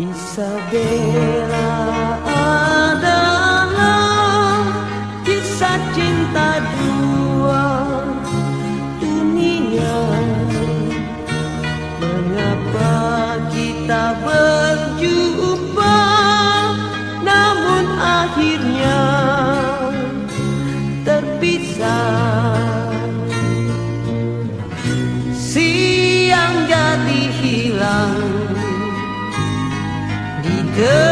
Isabella adalah kisah cinta Telan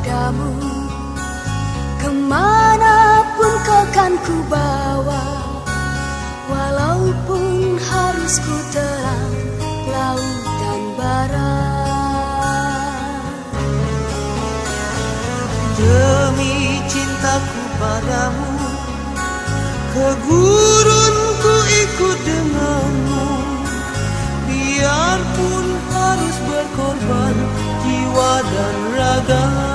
padamu Ke mana pun kau kan ku bawa Walaupun harus ku terang laut dan barat Demi cintaku padamu Ke gurun ku ikut denganmu. Biarpun harus berkorban jiwa dan raga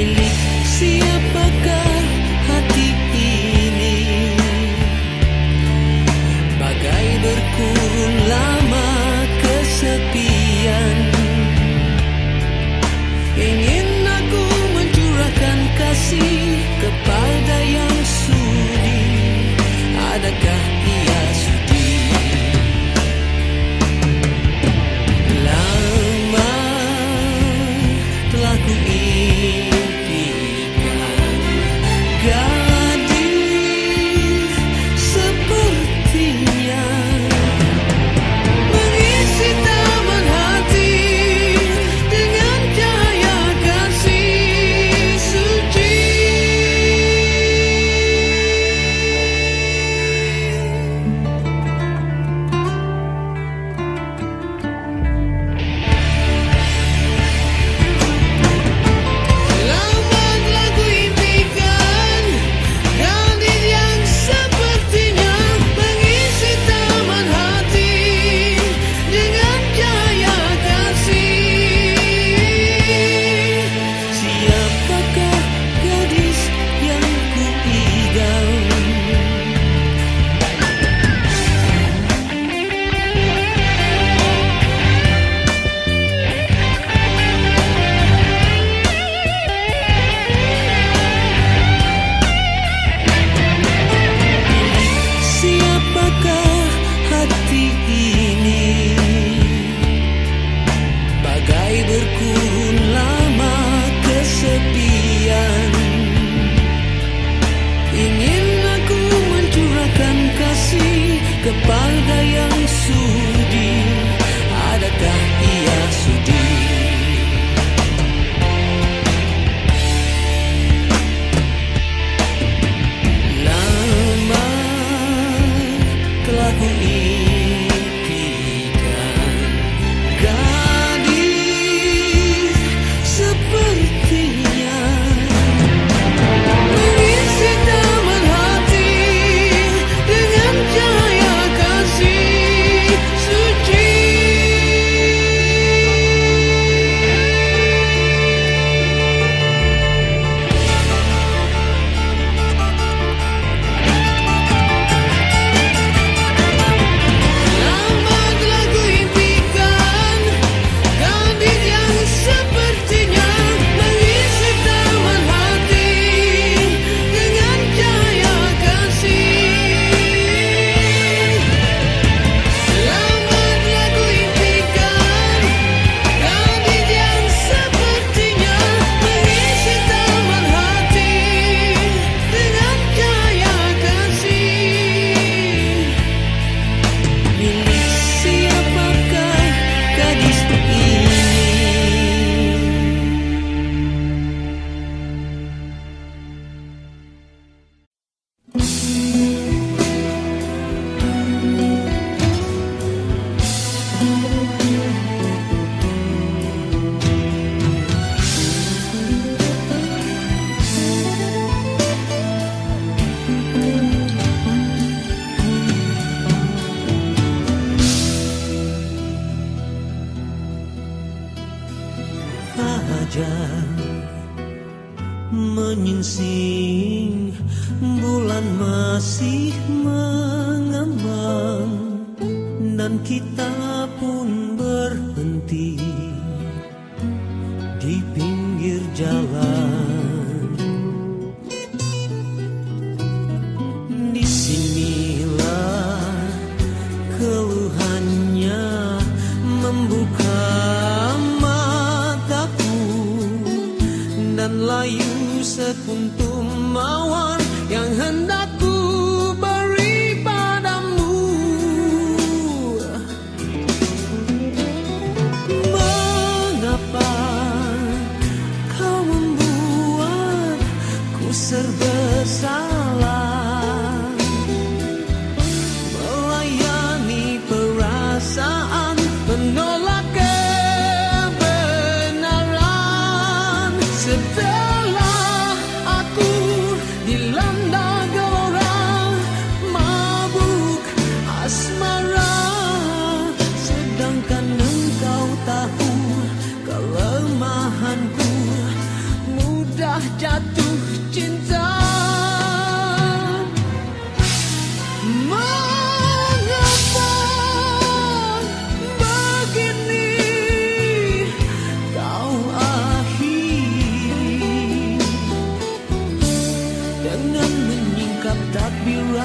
Milik siapakah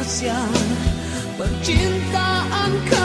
rahsia Percintaan kamu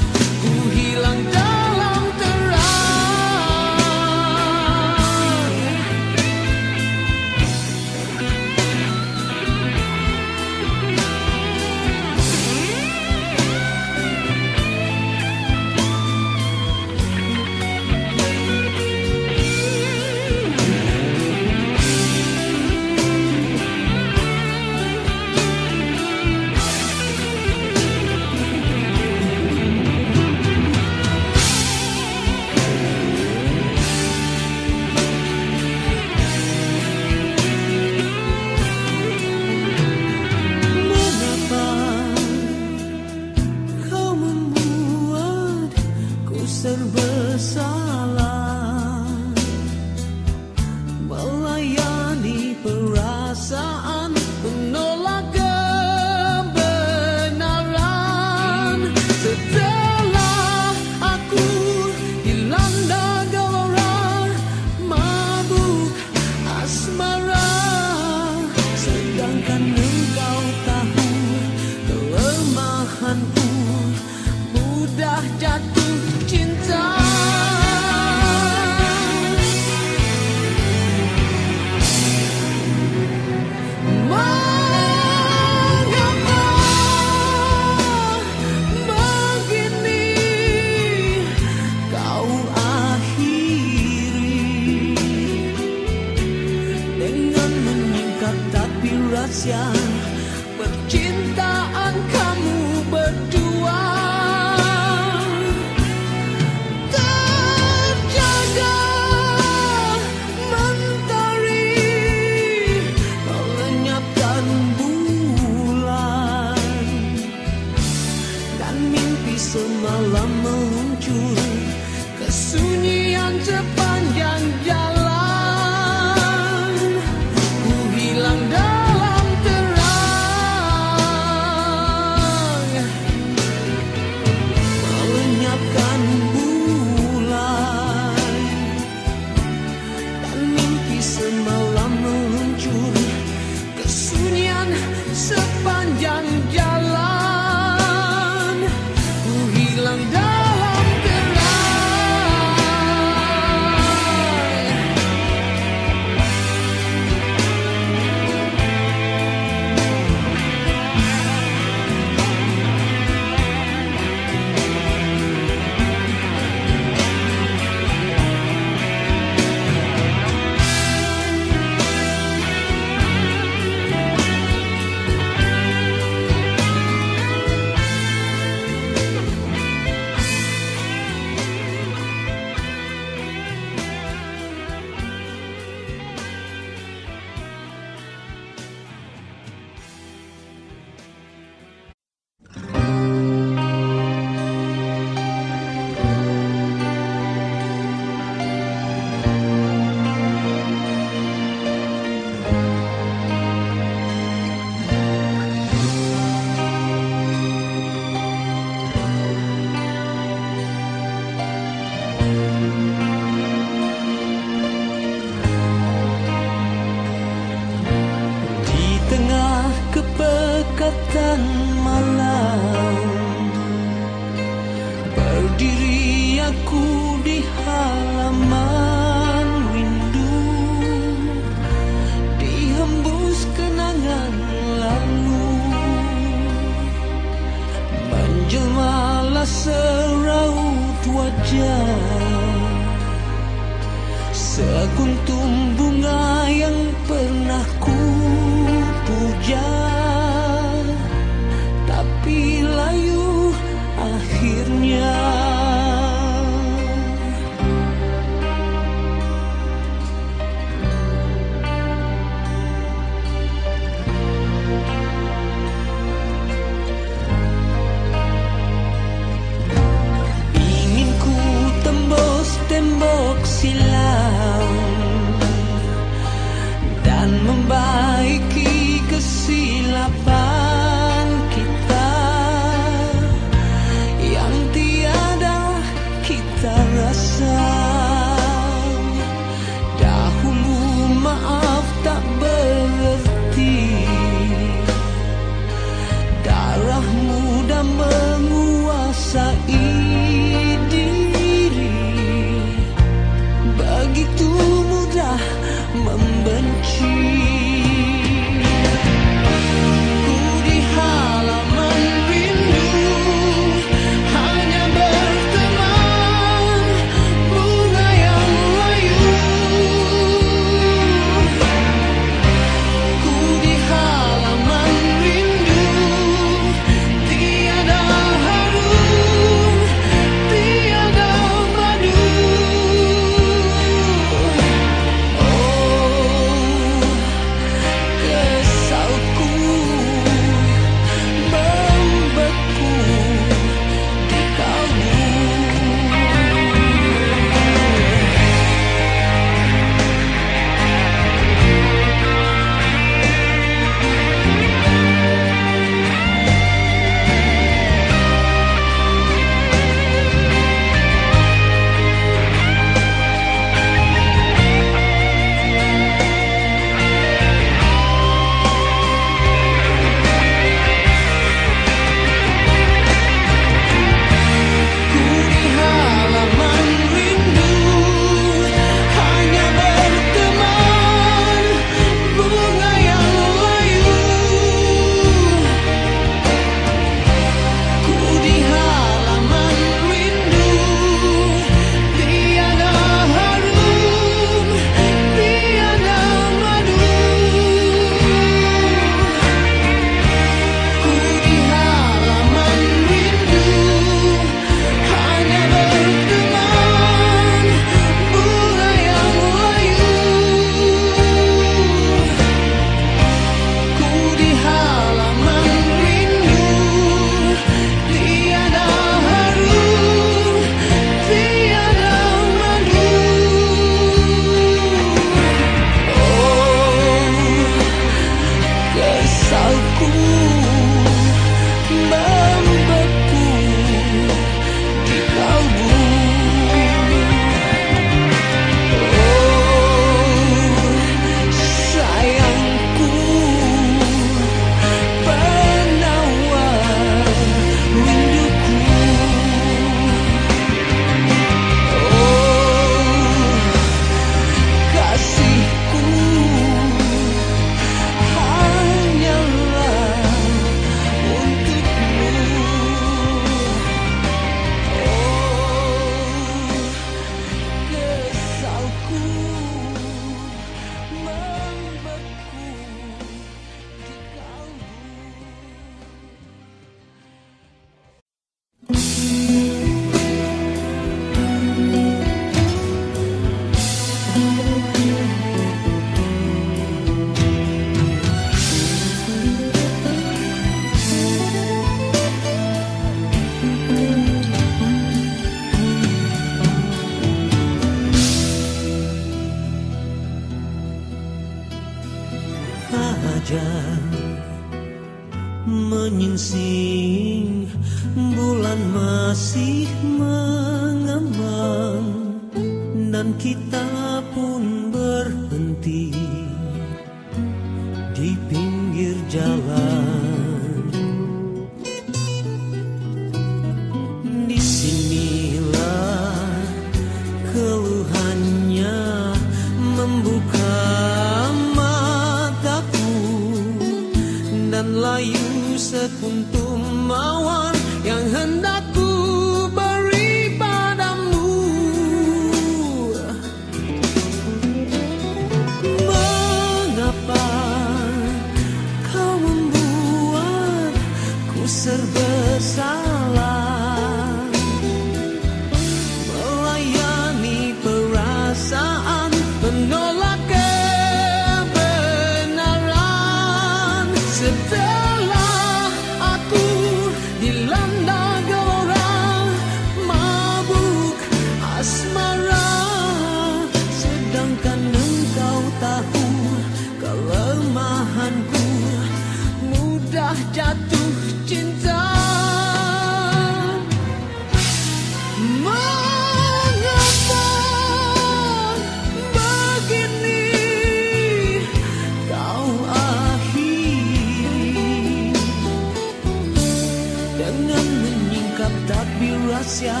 rahasia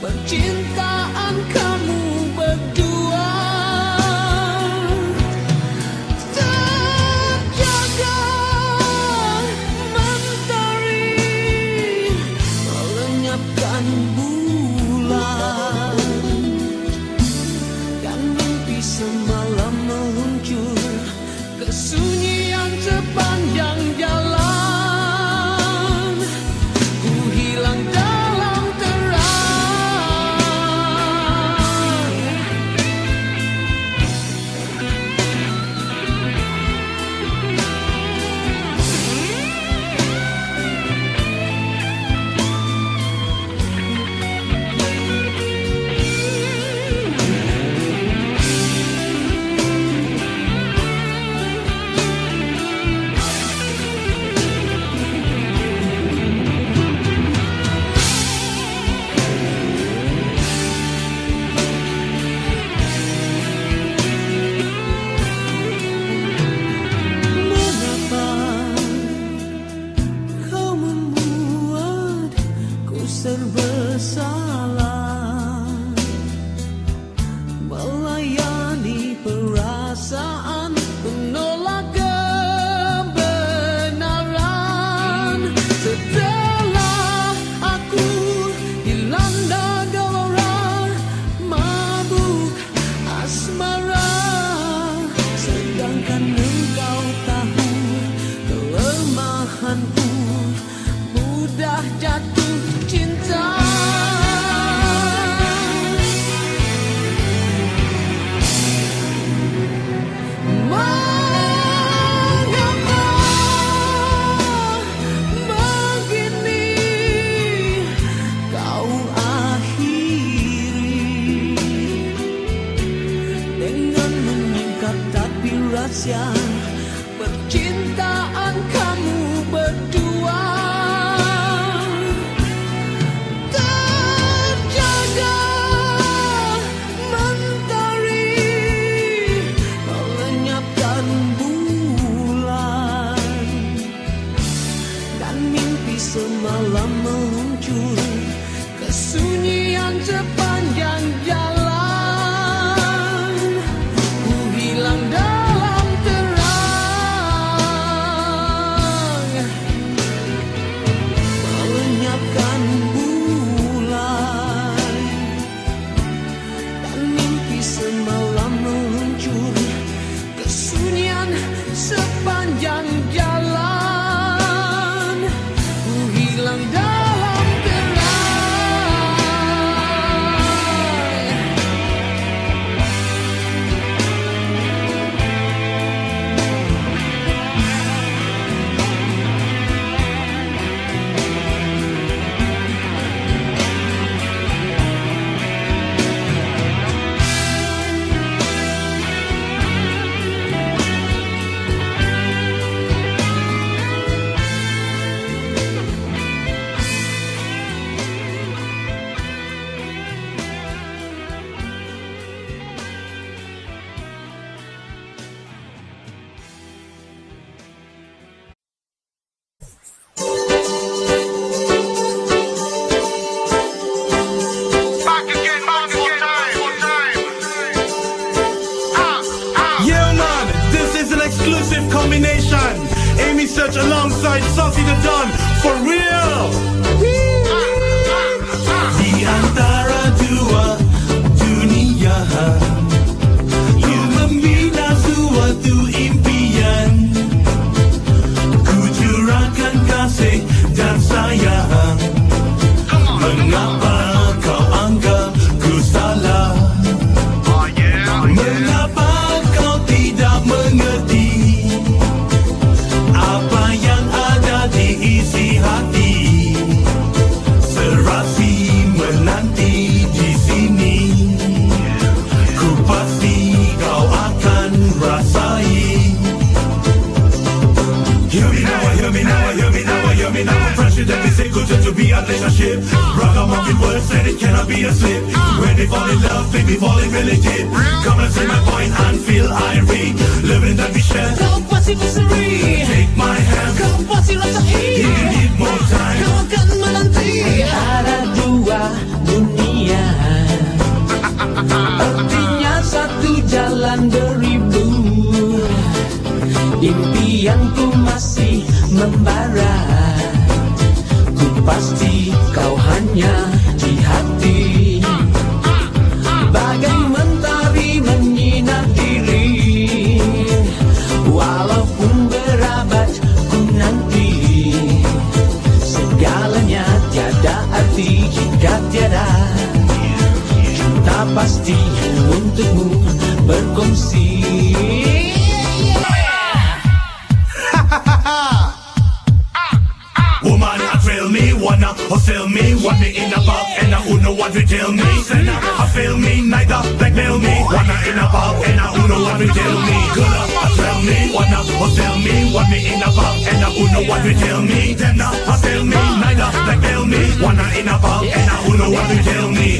percintaan kamu kesunyian sepanjang Impianku masih membara. Ku pasti kau hanya di hati. Bagai mentari menyinar diri. Walaupun berabad ku nanti. Segalanya tiada arti jika tiada. Cinta pasti me, wanna fulfill me, What me in a bug, and I who know what to tell me. Her, uh, I feel me, neither blackmail me, wanna in a bug, and I who know what to tell me. Good up, I tell me, wanna fulfill me, want me in a bug, and I who know what to tell me. Them uh, I fulfill me, neither blackmail me, wanna in a bug, and I who know what to tell me.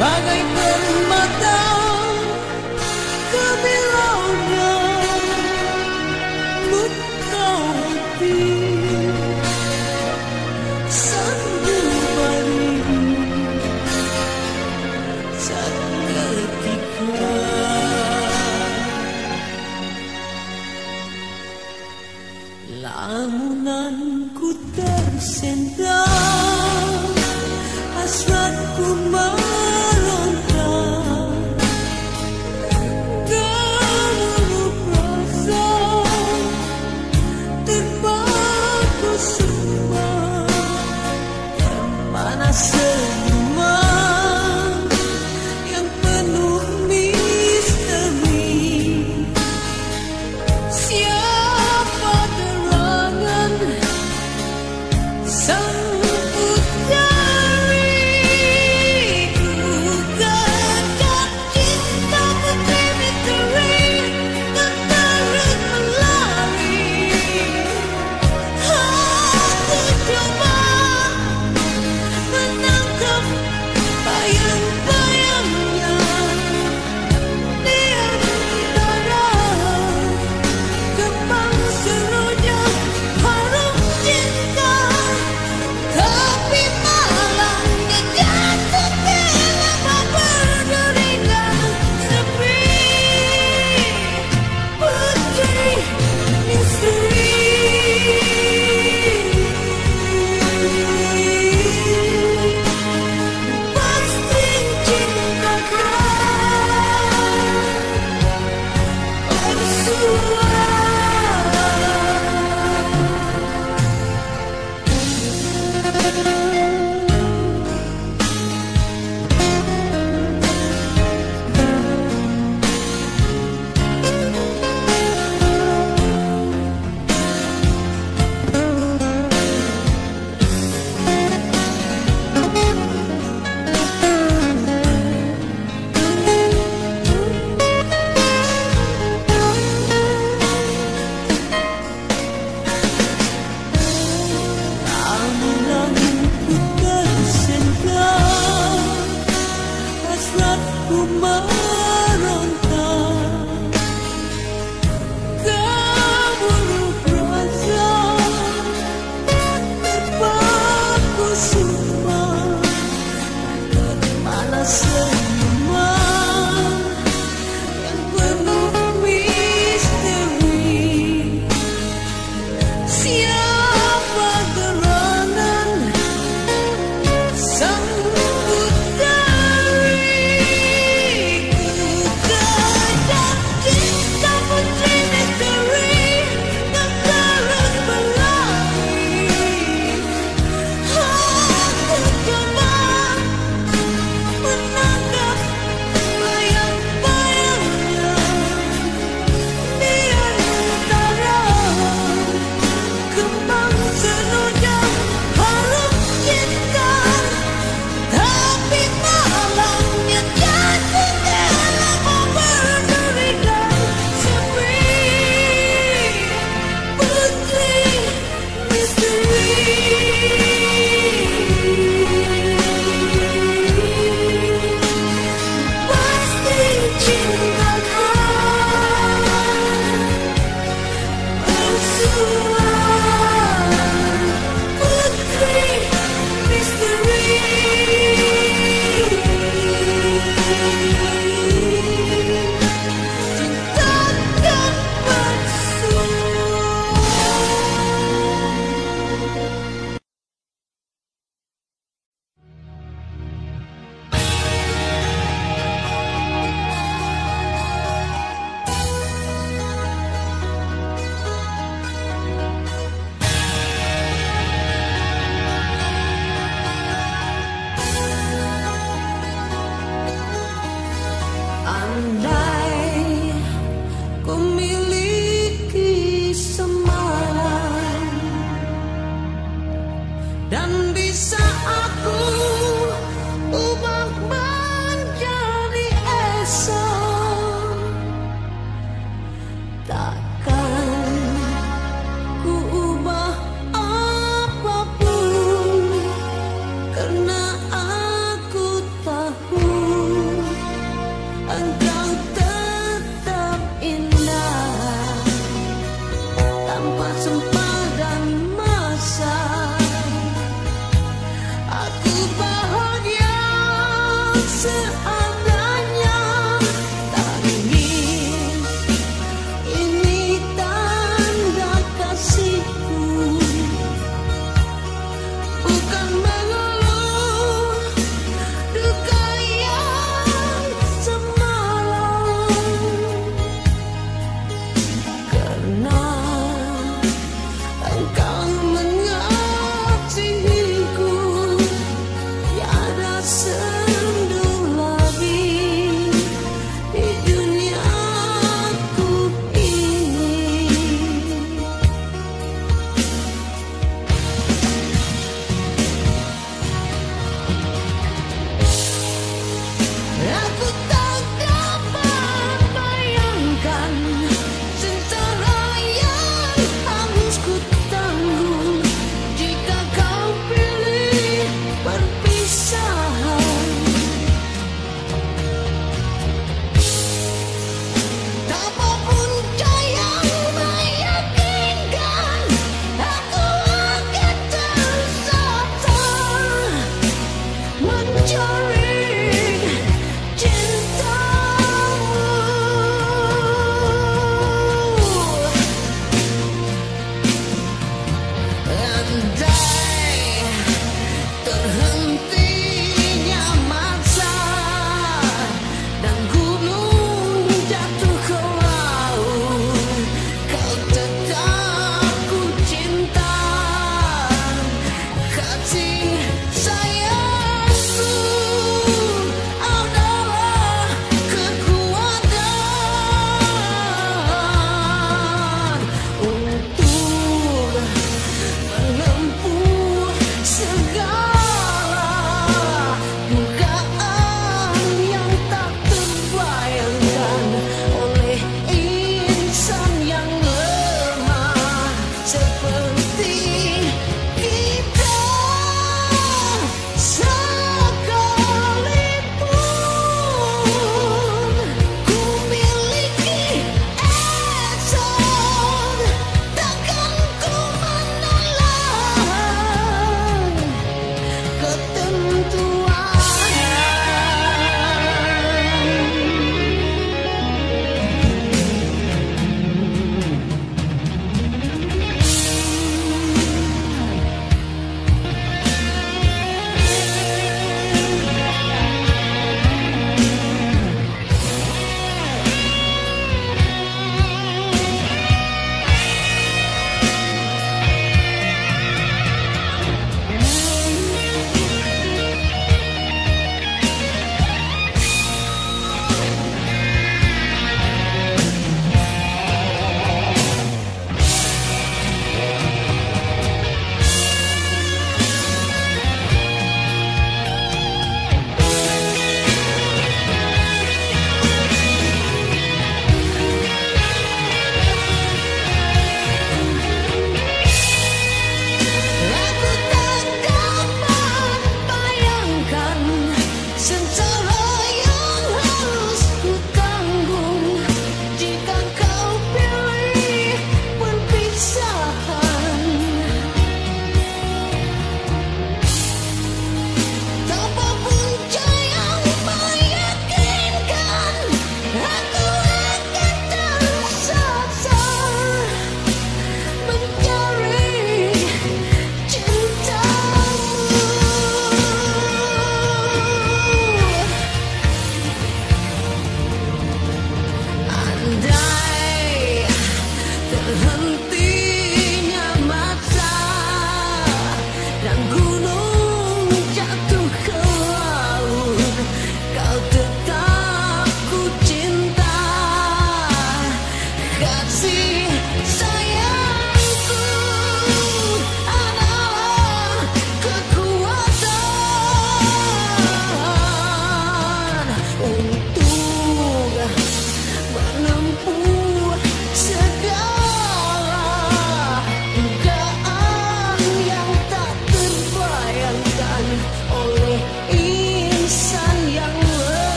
Bagay